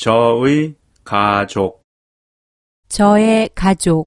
저의 가족, 저의 가족,